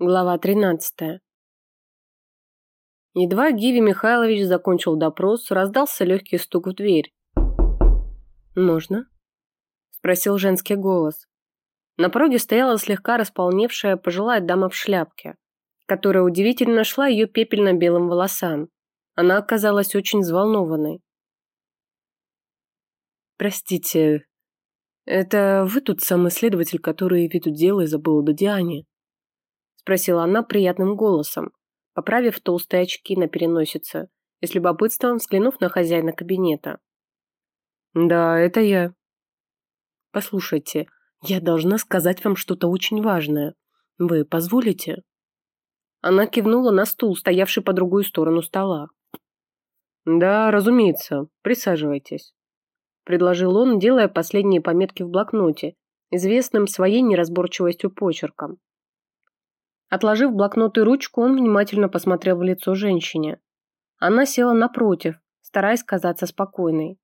Глава 13. Едва Гиви Михайлович закончил допрос, раздался легкий стук в дверь. «Можно?» – спросил женский голос. На пороге стояла слегка располневшая пожилая дама в шляпке, которая удивительно шла ее пепельно-белым волосам. Она оказалась очень взволнованной. «Простите, это вы тут самый следователь, который ведут дело из-за до Диане?» Спросила она приятным голосом, поправив толстые очки на переносице и с любопытством взглянув на хозяина кабинета. «Да, это я». «Послушайте, я должна сказать вам что-то очень важное. Вы позволите?» Она кивнула на стул, стоявший по другую сторону стола. «Да, разумеется. Присаживайтесь», – предложил он, делая последние пометки в блокноте, известным своей неразборчивостью почерком. Отложив блокнот и ручку, он внимательно посмотрел в лицо женщине. Она села напротив, стараясь казаться спокойной.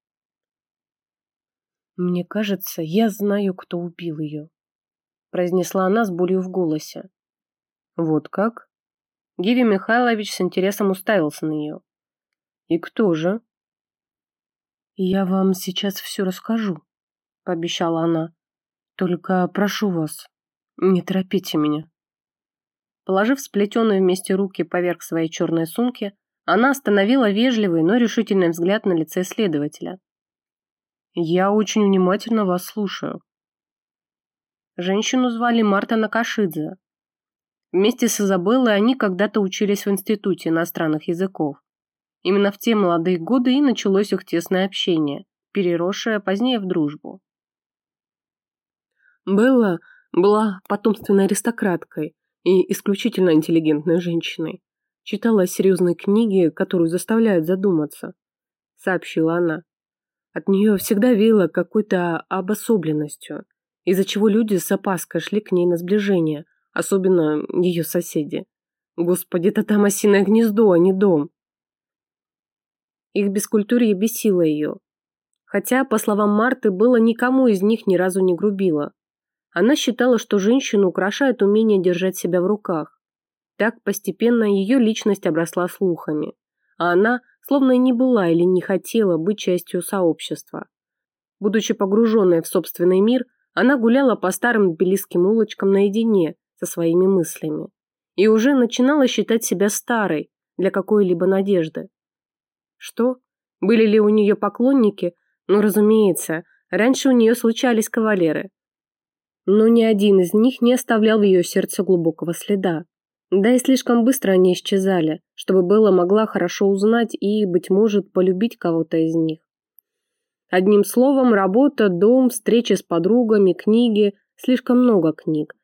«Мне кажется, я знаю, кто убил ее», – произнесла она с болью в голосе. «Вот как?» Гиви Михайлович с интересом уставился на нее. «И кто же?» «Я вам сейчас все расскажу», – пообещала она. «Только прошу вас, не торопите меня». Положив сплетенные вместе руки поверх своей черной сумки, она остановила вежливый, но решительный взгляд на лице следователя. «Я очень внимательно вас слушаю». Женщину звали Марта Накашидзе. Вместе с Изабеллой они когда-то учились в Институте иностранных языков. Именно в те молодые годы и началось их тесное общение, переросшее позднее в дружбу. Белла была потомственной аристократкой, и исключительно интеллигентной женщиной. Читала серьезные книги, которые заставляют задуматься, сообщила она. От нее всегда веяло какой-то обособленностью, из-за чего люди с опаской шли к ней на сближение, особенно ее соседи. Господи, это там осиное гнездо, а не дом. Их бескультурье бесило ее. Хотя, по словам Марты, было никому из них ни разу не грубило. Она считала, что женщину украшает умение держать себя в руках. Так постепенно ее личность обросла слухами, а она словно и не была или не хотела быть частью сообщества. Будучи погруженной в собственный мир, она гуляла по старым тбилисским улочкам наедине со своими мыслями и уже начинала считать себя старой для какой-либо надежды. Что? Были ли у нее поклонники? Ну, разумеется, раньше у нее случались кавалеры – но ни один из них не оставлял в ее сердце глубокого следа. Да и слишком быстро они исчезали, чтобы Белла могла хорошо узнать и, быть может, полюбить кого-то из них. Одним словом, работа, дом, встречи с подругами, книги, слишком много книг.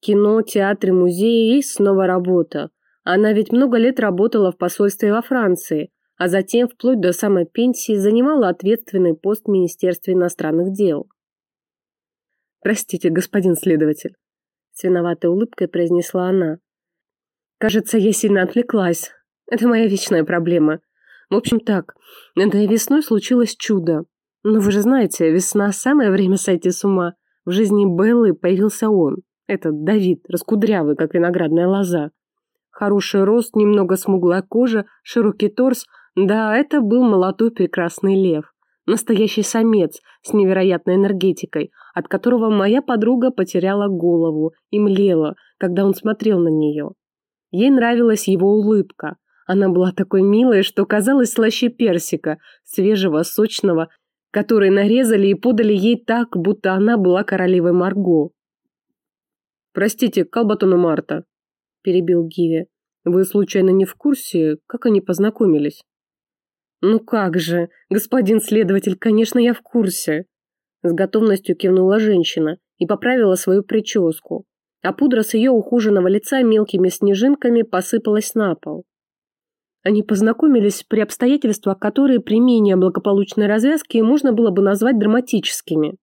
Кино, театры, музеи и снова работа. Она ведь много лет работала в посольстве во Франции, а затем, вплоть до самой пенсии, занимала ответственный пост в Министерстве иностранных дел. «Простите, господин следователь», — с виноватой улыбкой произнесла она. «Кажется, я сильно отвлеклась. Это моя вечная проблема. В общем так, этой весной случилось чудо. Но вы же знаете, весна – самое время сойти с ума. В жизни Беллы появился он, этот Давид, раскудрявый, как виноградная лоза. Хороший рост, немного смуглая кожа, широкий торс. Да, это был молодой прекрасный лев. Настоящий самец с невероятной энергетикой, от которого моя подруга потеряла голову и млела, когда он смотрел на нее. Ей нравилась его улыбка. Она была такой милой, что казалась слаще персика, свежего, сочного, который нарезали и подали ей так, будто она была королевой Марго. «Простите, Калбатона Марта», – перебил Гиви. «Вы случайно не в курсе, как они познакомились?» «Ну как же, господин следователь, конечно, я в курсе!» С готовностью кивнула женщина и поправила свою прическу, а пудра с ее ухоженного лица мелкими снежинками посыпалась на пол. Они познакомились при обстоятельствах, которые при менее благополучной развязке можно было бы назвать драматическими.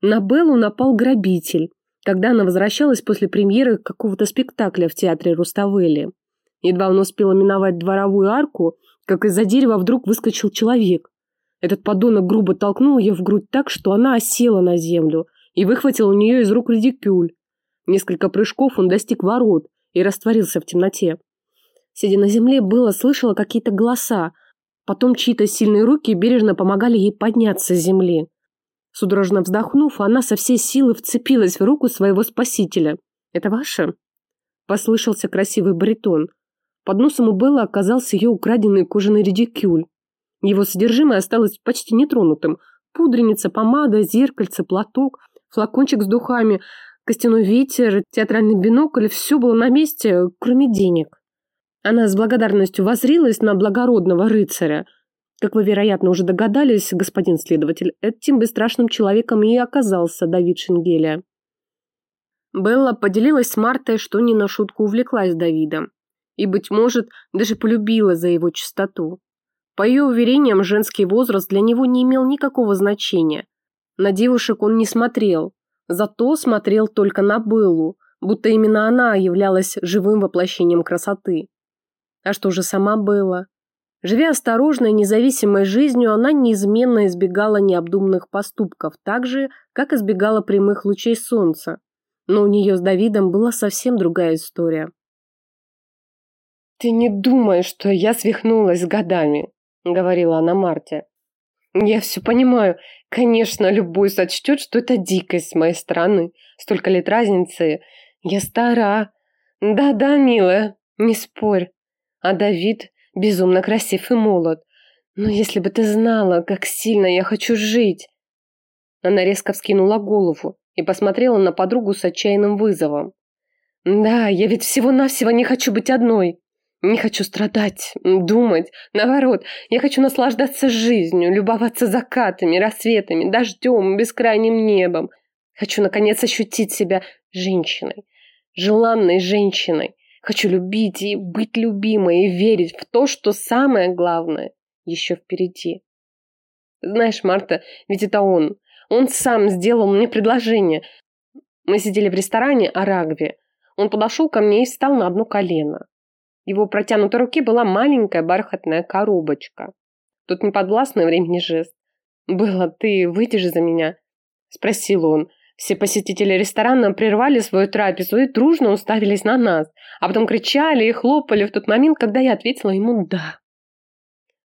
На Беллу напал грабитель, когда она возвращалась после премьеры какого-то спектакля в театре Руставели. Едва он успела миновать дворовую арку, как из-за дерева вдруг выскочил человек. Этот подонок грубо толкнул ее в грудь так, что она осела на землю и выхватил у нее из рук редикюль. Несколько прыжков он достиг ворот и растворился в темноте. Сидя на земле, было слышала какие-то голоса, потом чьи-то сильные руки бережно помогали ей подняться с земли. Судорожно вздохнув, она со всей силы вцепилась в руку своего спасителя. «Это ваше?» Послышался красивый баритон. Под носом у Беллы оказался ее украденный кожаный редикюль. Его содержимое осталось почти нетронутым. Пудреница, помада, зеркальце, платок, флакончик с духами, костяной ветер, театральный бинокль – все было на месте, кроме денег. Она с благодарностью возрилась на благородного рыцаря. Как вы, вероятно, уже догадались, господин следователь, этим бесстрашным человеком и оказался Давид Шенгеля. Белла поделилась с Мартой, что не на шутку увлеклась Давидом. И, быть может, даже полюбила за его чистоту. По ее уверениям, женский возраст для него не имел никакого значения. На девушек он не смотрел, зато смотрел только на Беллу, будто именно она являлась живым воплощением красоты. А что же сама Белла? Живя осторожной, независимой жизнью, она неизменно избегала необдуманных поступков, так же, как избегала прямых лучей солнца. Но у нее с Давидом была совсем другая история. «Ты не думай, что я свихнулась годами», говорила она Марте. Я все понимаю. Конечно, любой сочтет, что это дикость с моей стороны. Столько лет разницы. Я стара. Да-да, милая, не спорь. А Давид безумно красив и молод. Но если бы ты знала, как сильно я хочу жить. Она резко вскинула голову и посмотрела на подругу с отчаянным вызовом. Да, я ведь всего-навсего не хочу быть одной. Не хочу страдать, думать. Наоборот, я хочу наслаждаться жизнью, любоваться закатами, рассветами, дождем, бескрайним небом. Хочу, наконец, ощутить себя женщиной, желанной женщиной. Хочу любить и быть любимой, и верить в то, что самое главное еще впереди. Знаешь, Марта, ведь это он. Он сам сделал мне предложение. Мы сидели в ресторане Арагви. Он подошел ко мне и встал на одно колено его протянутой руке была маленькая бархатная коробочка. Тут неподвластный времени жест. «Было, ты выйдешь за меня?» – спросил он. Все посетители ресторана прервали свою трапезу и дружно уставились на нас, а потом кричали и хлопали в тот момент, когда я ответила ему «да».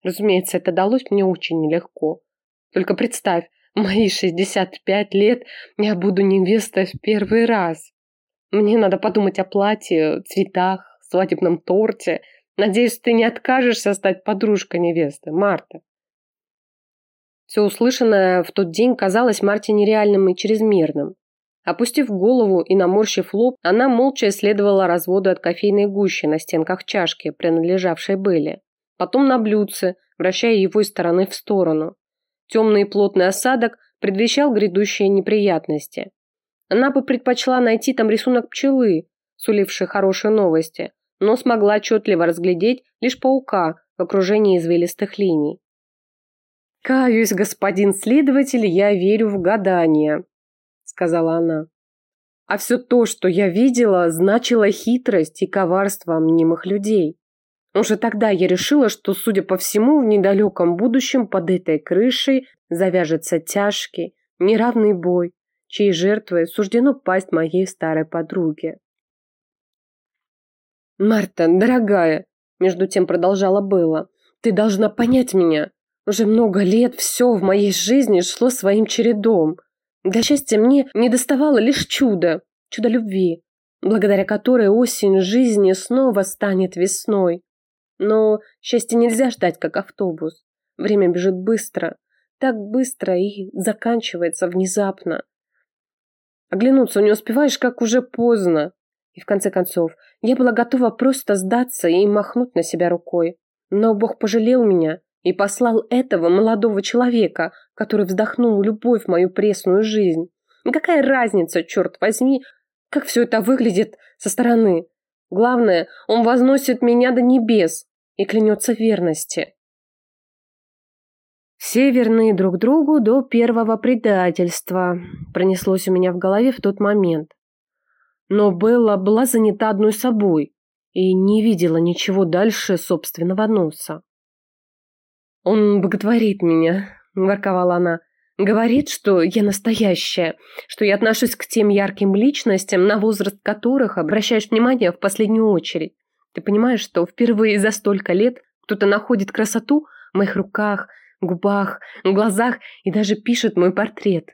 Разумеется, это далось мне очень нелегко. Только представь, мои 65 лет я буду невестой в первый раз. Мне надо подумать о платье, цветах, свадебном торте. Надеюсь, ты не откажешься стать подружкой невесты, Марта. Все услышанное в тот день казалось Марте нереальным и чрезмерным. Опустив голову и наморщив лоб, она молча исследовала разводы от кофейной гущи на стенках чашки, принадлежавшей Белле. Потом на блюдце, вращая его из стороны в сторону. Темный и плотный осадок предвещал грядущие неприятности. Она бы предпочла найти там рисунок пчелы, суливший хорошие новости, но смогла отчетливо разглядеть лишь паука в окружении извилистых линий. «Каюсь, господин следователь, я верю в гадания», — сказала она. «А все то, что я видела, значило хитрость и коварство мнимых людей. Уже тогда я решила, что, судя по всему, в недалеком будущем под этой крышей завяжется тяжкий, неравный бой, чьей жертвой суждено пасть моей старой подруге. «Марта, дорогая!» Между тем продолжала Белла. «Ты должна понять меня. Уже много лет все в моей жизни шло своим чередом. Для счастья мне не доставало лишь чуда, чудо любви, благодаря которой осень жизни снова станет весной. Но счастье нельзя ждать, как автобус. Время бежит быстро, так быстро и заканчивается внезапно. Оглянуться не успеваешь, как уже поздно. И в конце концов, я была готова просто сдаться и махнуть на себя рукой. Но Бог пожалел меня и послал этого молодого человека, который вздохнул любовь в мою пресную жизнь. Какая разница, черт возьми, как все это выглядит со стороны. Главное, он возносит меня до небес и клянется верности. Все верны друг другу до первого предательства, пронеслось у меня в голове в тот момент но Белла была занята одной собой и не видела ничего дальше собственного носа. «Он боготворит меня», – ворковала она. Говорит, что я настоящая, что я отношусь к тем ярким личностям, на возраст которых обращаешь внимание в последнюю очередь. Ты понимаешь, что впервые за столько лет кто-то находит красоту в моих руках, губах, глазах и даже пишет мой портрет.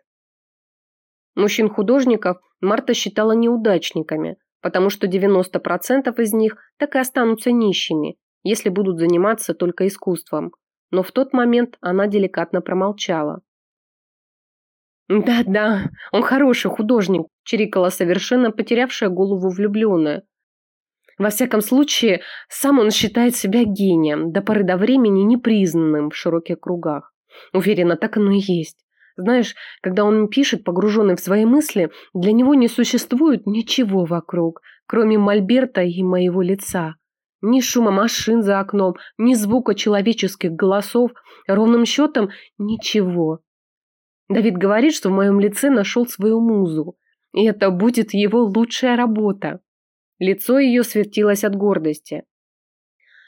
Мужчин-художников Марта считала неудачниками, потому что 90% из них так и останутся нищими, если будут заниматься только искусством. Но в тот момент она деликатно промолчала. «Да-да, он хороший художник», – чирикала совершенно потерявшая голову влюбленная. Во всяком случае, сам он считает себя гением, до поры до времени непризнанным в широких кругах. Уверена, так оно и есть. Знаешь, когда он пишет, погруженный в свои мысли, для него не существует ничего вокруг, кроме мольберта и моего лица. Ни шума машин за окном, ни звука человеческих голосов, ровным счетом ничего. Давид говорит, что в моем лице нашел свою музу, и это будет его лучшая работа. Лицо ее светилось от гордости.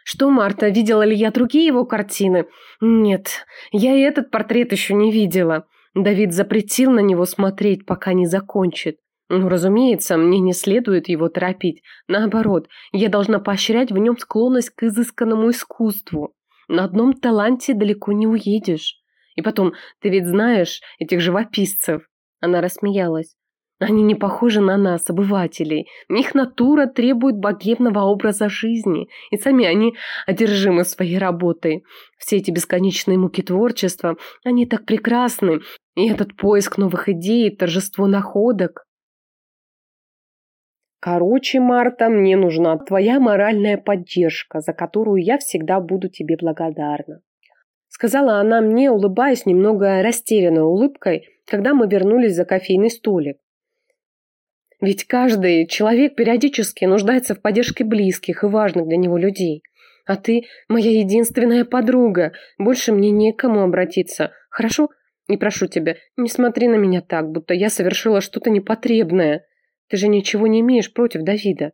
Что, Марта, видела ли я другие его картины? Нет, я и этот портрет еще не видела. Давид запретил на него смотреть, пока не закончит. Ну, разумеется, мне не следует его торопить. Наоборот, я должна поощрять в нем склонность к изысканному искусству. На одном таланте далеко не уедешь. И потом, ты ведь знаешь этих живописцев. Она рассмеялась. Они не похожи на нас, обывателей. Их натура требует богемного образа жизни, и сами они одержимы своей работой. Все эти бесконечные муки творчества, они так прекрасны, и этот поиск новых идей, торжество находок. Короче, Марта, мне нужна твоя моральная поддержка, за которую я всегда буду тебе благодарна. Сказала она мне, улыбаясь немного растерянной улыбкой, когда мы вернулись за кофейный столик. Ведь каждый человек периодически нуждается в поддержке близких и важных для него людей. А ты моя единственная подруга. Больше мне некому обратиться. Хорошо? Не прошу тебя, не смотри на меня так, будто я совершила что-то непотребное. Ты же ничего не имеешь против Давида.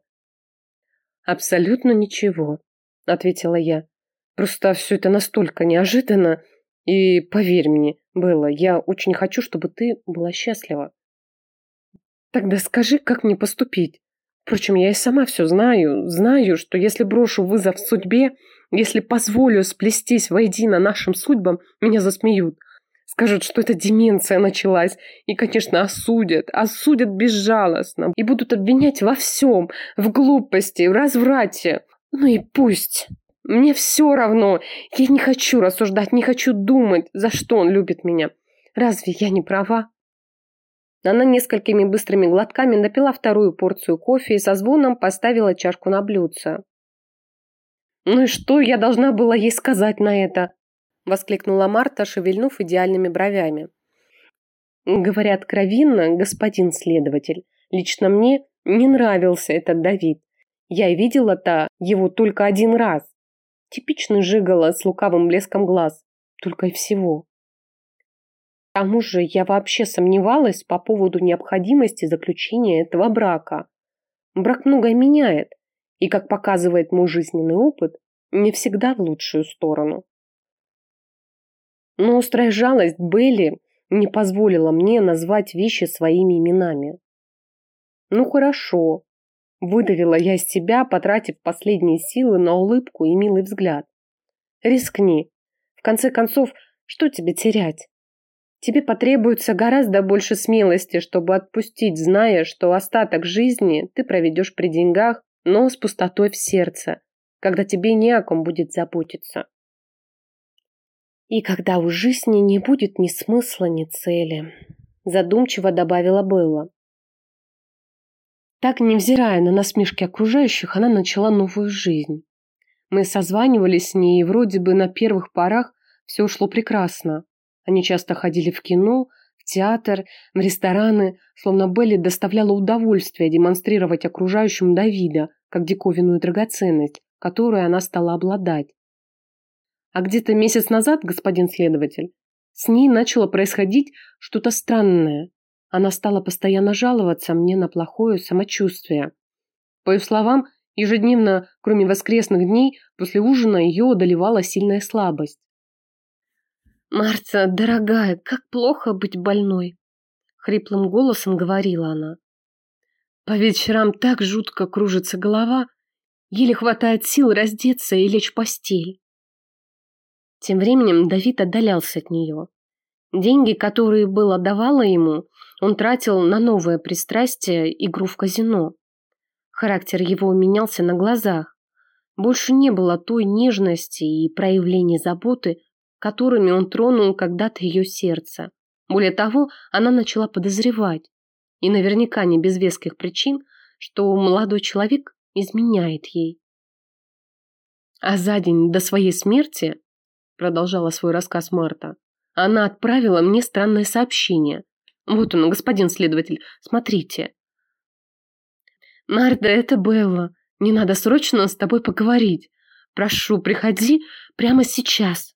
Абсолютно ничего, ответила я. Просто все это настолько неожиданно. И поверь мне, Белла, я очень хочу, чтобы ты была счастлива. Тогда скажи, как мне поступить? Впрочем, я и сама все знаю. Знаю, что если брошу вызов судьбе, если позволю сплестись воедино нашим судьбам, меня засмеют. Скажут, что это деменция началась. И, конечно, осудят. Осудят безжалостно. И будут обвинять во всем. В глупости, в разврате. Ну и пусть. Мне все равно. Я не хочу рассуждать, не хочу думать, за что он любит меня. Разве я не права? Она несколькими быстрыми глотками напила вторую порцию кофе и со звоном поставила чашку на блюдце. «Ну и что я должна была ей сказать на это?» Воскликнула Марта, шевельнув идеальными бровями. Говоря откровенно, господин следователь, лично мне не нравился этот Давид. Я видела-то его только один раз. Типичный жигало с лукавым блеском глаз. Только и всего. К тому же я вообще сомневалась по поводу необходимости заключения этого брака. Брак многое меняет, и, как показывает мой жизненный опыт, не всегда в лучшую сторону. Но острая жалость Белли не позволила мне назвать вещи своими именами. «Ну хорошо», – выдавила я из себя, потратив последние силы на улыбку и милый взгляд. «Рискни. В конце концов, что тебе терять?» Тебе потребуется гораздо больше смелости, чтобы отпустить, зная, что остаток жизни ты проведешь при деньгах, но с пустотой в сердце, когда тебе не о ком будет заботиться. И когда у жизни не будет ни смысла, ни цели, задумчиво добавила Белла. Так, невзирая на насмешки окружающих, она начала новую жизнь. Мы созванивались с ней, и вроде бы на первых порах все шло прекрасно. Они часто ходили в кино, в театр, в рестораны, словно Белли доставляла удовольствие демонстрировать окружающим Давида как диковинную драгоценность, которую она стала обладать. А где-то месяц назад, господин следователь, с ней начало происходить что-то странное. Она стала постоянно жаловаться мне на плохое самочувствие. По ее словам, ежедневно, кроме воскресных дней, после ужина ее одолевала сильная слабость. «Марта, дорогая, как плохо быть больной!» Хриплым голосом говорила она. «По вечерам так жутко кружится голова, еле хватает сил раздеться и лечь в постель». Тем временем Давид отдалялся от нее. Деньги, которые Белла давала ему, он тратил на новое пристрастие игру в казино. Характер его менялся на глазах. Больше не было той нежности и проявления заботы, которыми он тронул когда-то ее сердце. Более того, она начала подозревать, и наверняка не без веских причин, что молодой человек изменяет ей. А за день до своей смерти, продолжала свой рассказ Марта, она отправила мне странное сообщение. Вот он, господин следователь, смотрите. Марта, это Белла. Не надо срочно с тобой поговорить. Прошу, приходи прямо сейчас.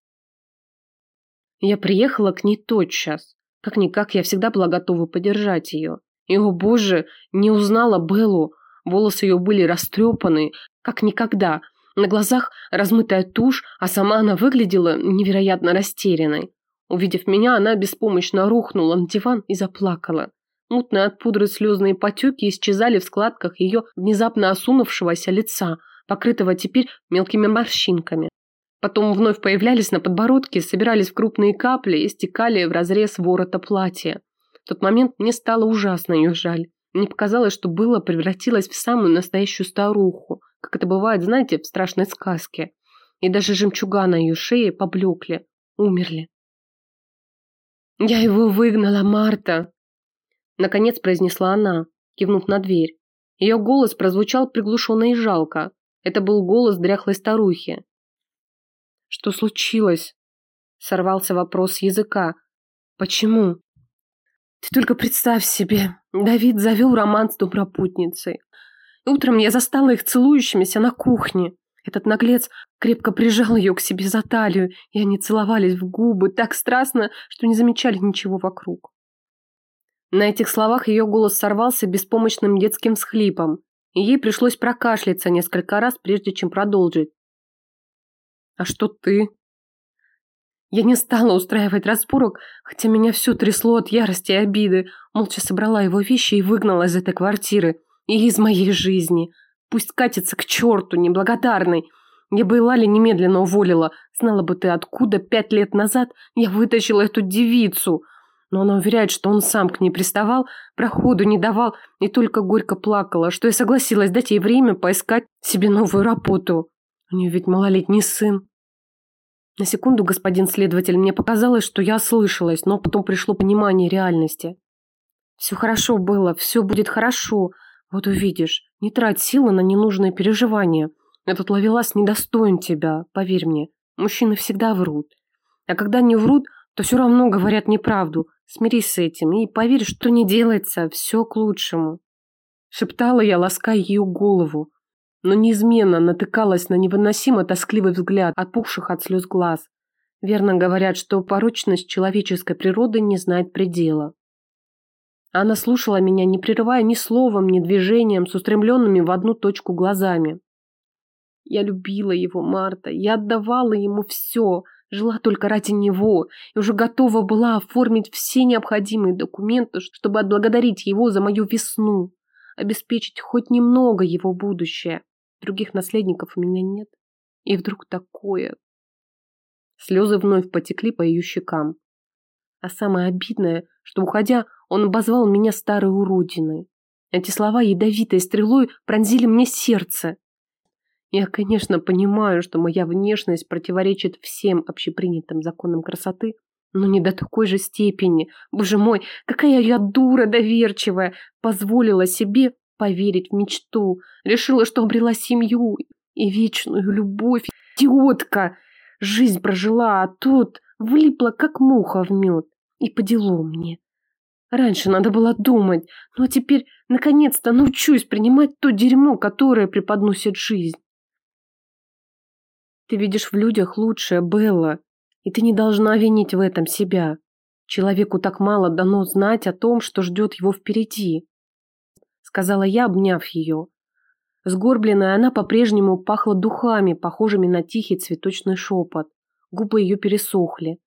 Я приехала к ней тотчас. Как-никак я всегда была готова поддержать ее. И, о боже, не узнала Беллу. Волосы ее были растрепаны, как никогда. На глазах размытая тушь, а сама она выглядела невероятно растерянной. Увидев меня, она беспомощно рухнула на диван и заплакала. Мутные от пудры слезные потеки исчезали в складках ее внезапно осунувшегося лица, покрытого теперь мелкими морщинками. Потом вновь появлялись на подбородке, собирались в крупные капли и стекали в разрез ворота платья. В тот момент мне стало ужасно ее жаль. Мне показалось, что было превратилась в самую настоящую старуху, как это бывает, знаете, в страшной сказке. И даже жемчуга на ее шее поблекли, умерли. «Я его выгнала, Марта!» Наконец произнесла она, кивнув на дверь. Ее голос прозвучал приглушенно и жалко. Это был голос дряхлой старухи. Что случилось? Сорвался вопрос с языка. Почему? Ты только представь себе, Давид завел роман с добропутницей. Утром я застала их целующимися на кухне. Этот наглец крепко прижал ее к себе за талию, и они целовались в губы так страстно, что не замечали ничего вокруг. На этих словах ее голос сорвался беспомощным детским всхлипом, и ей пришлось прокашляться несколько раз, прежде чем продолжить. А что ты? Я не стала устраивать разборок, хотя меня все трясло от ярости и обиды. Молча собрала его вещи и выгнала из этой квартиры. И из моей жизни. Пусть катится к черту, неблагодарный. Я бы Лали немедленно уволила. Знала бы ты, откуда пять лет назад я вытащила эту девицу. Но она уверяет, что он сам к ней приставал, проходу не давал и только горько плакала, что я согласилась дать ей время поискать себе новую работу. У нее ведь малолетний сын. На секунду, господин следователь, мне показалось, что я ослышалась, но потом пришло понимание реальности. Все хорошо было, все будет хорошо. Вот увидишь, не трать силы на ненужные переживания. Этот ловелас недостоин тебя, поверь мне. Мужчины всегда врут. А когда не врут, то все равно говорят неправду. Смирись с этим и поверь, что не делается, все к лучшему. Шептала я, лаская ее голову но неизменно натыкалась на невыносимо тоскливый взгляд отпухших от слез глаз. Верно говорят, что порочность человеческой природы не знает предела. Она слушала меня, не прерывая ни словом, ни движением, с устремленными в одну точку глазами. Я любила его, Марта, я отдавала ему все, жила только ради него и уже готова была оформить все необходимые документы, чтобы отблагодарить его за мою весну, обеспечить хоть немного его будущее. Других наследников у меня нет. И вдруг такое. Слезы вновь потекли по ее щекам. А самое обидное, что, уходя, он обозвал меня старой уродиной. Эти слова ядовитой стрелой пронзили мне сердце. Я, конечно, понимаю, что моя внешность противоречит всем общепринятым законам красоты, но не до такой же степени. Боже мой, какая я дура доверчивая, позволила себе поверить в мечту. Решила, что обрела семью и вечную любовь. Идиотка! Жизнь прожила, а тут влипла, как муха в мед. И по делу мне. Раньше надо было думать, но теперь наконец-то научусь принимать то дерьмо, которое преподносит жизнь. Ты видишь в людях лучшее, Белла, и ты не должна винить в этом себя. Человеку так мало дано знать о том, что ждет его впереди сказала я, обняв ее. Сгорбленная она по-прежнему пахла духами, похожими на тихий цветочный шепот. Губы ее пересохли.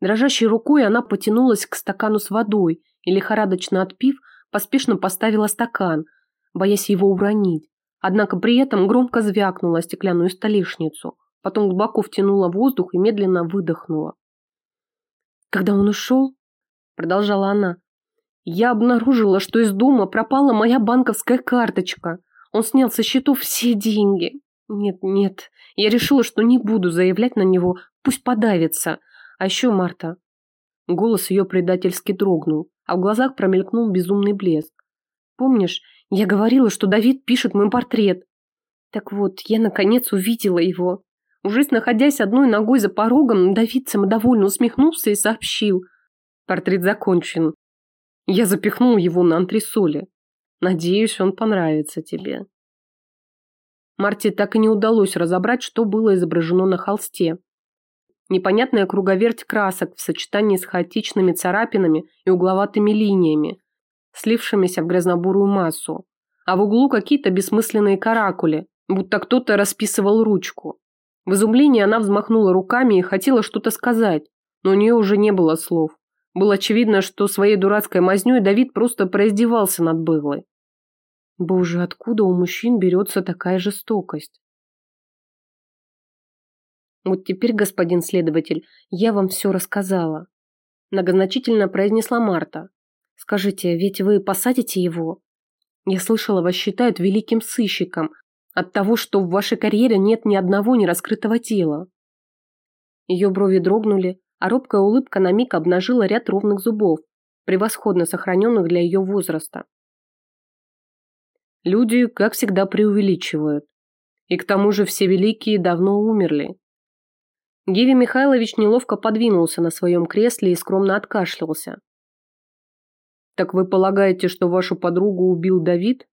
Дрожащей рукой она потянулась к стакану с водой и, лихорадочно отпив, поспешно поставила стакан, боясь его уронить. Однако при этом громко звякнула стеклянную столешницу, потом глубоко втянула воздух и медленно выдохнула. «Когда он ушел?» – продолжала она. «Я обнаружила, что из дома пропала моя банковская карточка. Он снял со счетов все деньги. Нет, нет, я решила, что не буду заявлять на него, пусть подавится. А еще Марта». Голос ее предательски дрогнул, а в глазах промелькнул безумный блеск. «Помнишь, я говорила, что Давид пишет мой портрет. Так вот, я наконец увидела его. Уже находясь одной ногой за порогом, Давид самодовольно усмехнулся и сообщил. Портрет закончен. Я запихнул его на антресоли. Надеюсь, он понравится тебе. Марте так и не удалось разобрать, что было изображено на холсте. Непонятная круговерть красок в сочетании с хаотичными царапинами и угловатыми линиями, слившимися в грязнобурую массу, а в углу какие-то бессмысленные каракули, будто кто-то расписывал ручку. В изумлении она взмахнула руками и хотела что-то сказать, но у нее уже не было слов. Было очевидно, что своей дурацкой мазнёй Давид просто произдевался над быглой. Боже, откуда у мужчин берется такая жестокость? Вот теперь, господин следователь, я вам все рассказала. Многозначительно произнесла Марта. Скажите, ведь вы посадите его? Я слышала, вас считают великим сыщиком от того, что в вашей карьере нет ни одного нераскрытого дела. Ее брови дрогнули, а робкая улыбка на миг обнажила ряд ровных зубов, превосходно сохраненных для ее возраста. Люди, как всегда, преувеличивают. И к тому же все великие давно умерли. Гиви Михайлович неловко подвинулся на своем кресле и скромно откашлялся. «Так вы полагаете, что вашу подругу убил Давид?»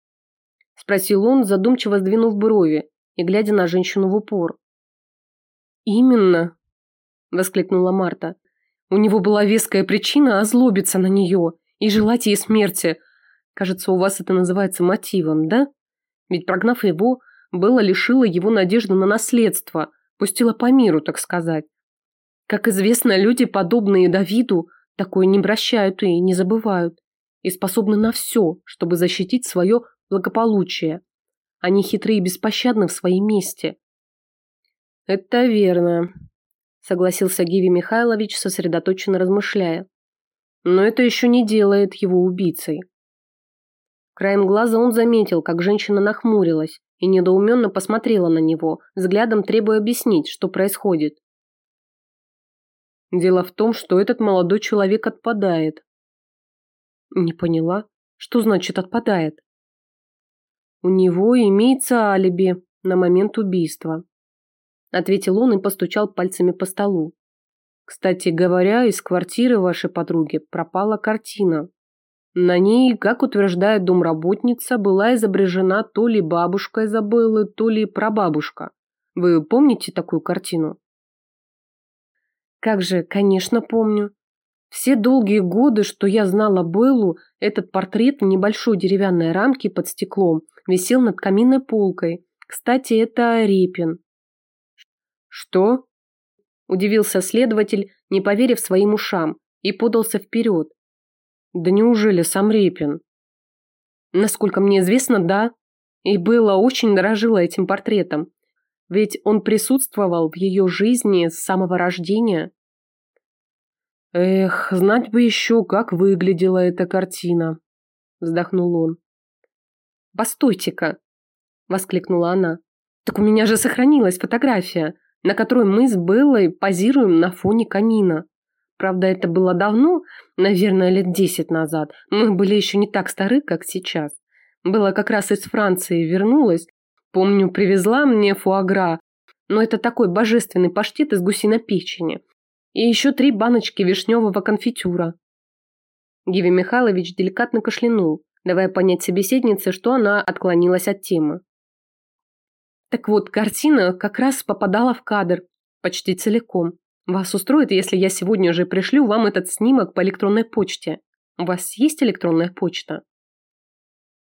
Спросил он, задумчиво сдвинув брови и глядя на женщину в упор. «Именно!» – воскликнула Марта. «У него была веская причина озлобиться на нее и желать ей смерти. Кажется, у вас это называется мотивом, да? Ведь прогнав его, Белла лишила его надежды на наследство, пустила по миру, так сказать. Как известно, люди, подобные Давиду, такое не прощают и не забывают и способны на все, чтобы защитить свое благополучие. Они хитрые и беспощадны в своей мести. «Это верно», – согласился Гиви Михайлович, сосредоточенно размышляя. «Но это еще не делает его убийцей». Краем глаза он заметил, как женщина нахмурилась и недоуменно посмотрела на него, взглядом требуя объяснить, что происходит. Дело в том, что этот молодой человек отпадает, не поняла. Что значит отпадает? У него имеется алиби на момент убийства. Ответил он и постучал пальцами по столу. Кстати говоря, из квартиры вашей подруги пропала картина. На ней, как утверждает домработница, была изображена то ли бабушка Изабеллы, то ли прабабушка. Вы помните такую картину? Как же, конечно, помню. Все долгие годы, что я знала Беллу, этот портрет в небольшой деревянной рамке под стеклом висел над каминной полкой. Кстати, это Репин. «Что?» – удивился следователь, не поверив своим ушам, и подался вперед. «Да неужели сам Репин?» «Насколько мне известно, да. И Белла очень дорожила этим портретом. Ведь он присутствовал в ее жизни с самого рождения». «Эх, знать бы еще, как выглядела эта картина», – вздохнул он. «Постойте-ка», – воскликнула она. «Так у меня же сохранилась фотография, на которой мы с Беллой позируем на фоне камина. Правда, это было давно, наверное, лет десять назад. Мы были еще не так стары, как сейчас. Белла как раз из Франции вернулась. Помню, привезла мне фуагра, но это такой божественный паштет из гусиной печени. И еще три баночки вишневого конфитюра. Гиви Михайлович деликатно кашлянул, давая понять собеседнице, что она отклонилась от темы. Так вот, картина как раз попадала в кадр, почти целиком. Вас устроит, если я сегодня же пришлю вам этот снимок по электронной почте? У вас есть электронная почта?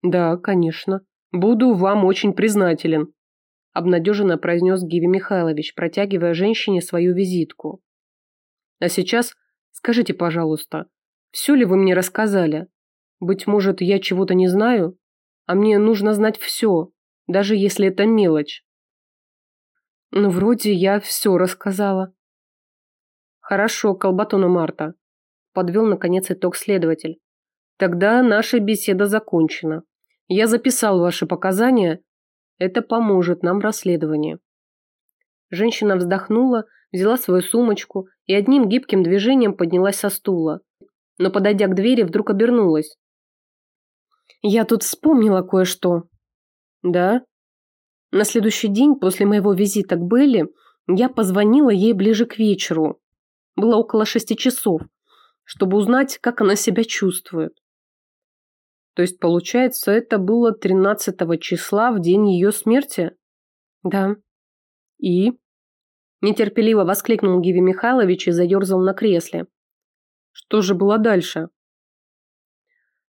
Да, конечно. Буду вам очень признателен, обнадеженно произнес Гиви Михайлович, протягивая женщине свою визитку. А сейчас скажите, пожалуйста, все ли вы мне рассказали? Быть может, я чего-то не знаю? А мне нужно знать все, даже если это мелочь. Ну, вроде я все рассказала. Хорошо, Колбатона Марта. Подвел, наконец, итог следователь. Тогда наша беседа закончена. Я записал ваши показания. Это поможет нам в расследовании. Женщина вздохнула, взяла свою сумочку и одним гибким движением поднялась со стула. Но, подойдя к двери, вдруг обернулась. «Я тут вспомнила кое-что». «Да?» На следующий день после моего визита к Белли я позвонила ей ближе к вечеру. Было около шести часов, чтобы узнать, как она себя чувствует. То есть, получается, это было 13 числа в день ее смерти? Да. И? Нетерпеливо воскликнул Гиви Михайлович и заерзал на кресле. Что же было дальше?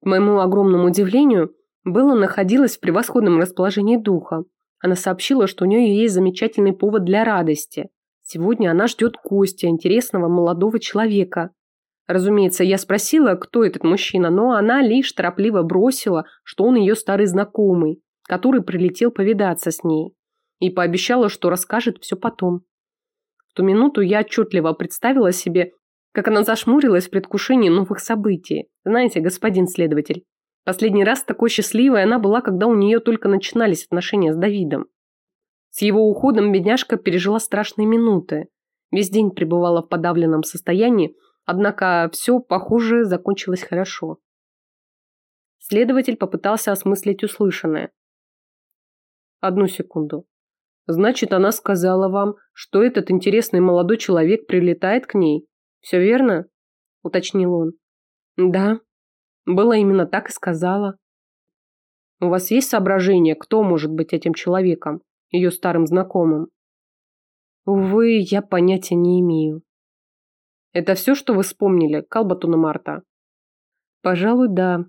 К моему огромному удивлению, Белла находилась в превосходном расположении духа. Она сообщила, что у нее есть замечательный повод для радости. Сегодня она ждет Костя, интересного молодого человека. Разумеется, я спросила, кто этот мужчина, но она лишь торопливо бросила, что он ее старый знакомый, который прилетел повидаться с ней. И пообещала, что расскажет все потом. В ту минуту я отчетливо представила себе, как она зашмурилась в предвкушении новых событий. Знаете, господин следователь, последний раз такой счастливой она была, когда у нее только начинались отношения с Давидом. С его уходом бедняжка пережила страшные минуты. Весь день пребывала в подавленном состоянии, Однако все, похоже, закончилось хорошо. Следователь попытался осмыслить услышанное. Одну секунду. Значит, она сказала вам, что этот интересный молодой человек прилетает к ней. Все верно? Уточнил он. Да. Было именно так и сказала. У вас есть соображение, кто может быть этим человеком, ее старым знакомым? Увы, я понятия не имею. Это все, что вы вспомнили, Калбатуна Марта? Пожалуй, да.